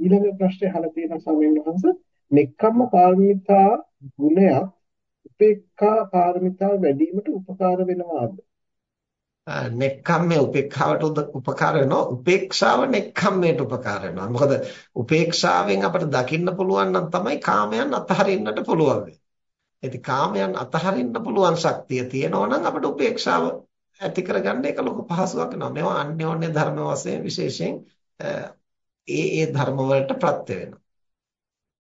ඊළඟ ප්‍රශ්නේ අහලා තියෙනවා ස්වාමීන් වහන්සේ නෙක්ඛම්ම පාරමිතා ගුණයක් උපේක්ඛා පාරමිතා වැඩිවීමට උපකාර වෙනවාද? නෙක්ඛම්මේ උපේක්ඛාවට උපකාර වෙනවා. උපේක්ෂාව නෙක්ඛම්මයට උපකාර වෙනවා. මොකද උපේක්ෂාවෙන් අපිට දකින්න පුළුවන් නම් තමයි කාමයන් අතහරින්නට පුළුවන් වෙන්නේ. කාමයන් අතහරින්න පුළුවන් ශක්තිය තියෙනවා නම් අපිට උපේක්ෂාව ඇති කරගන්න එක ලොකු පහසුවක් වෙනවා. මේවා අන්‍යෝන්‍ය ධර්ම වශයෙන් විශේෂයෙන් ඒ ඒ ධර්ම වලට ප්‍රත්‍ය වෙනවා.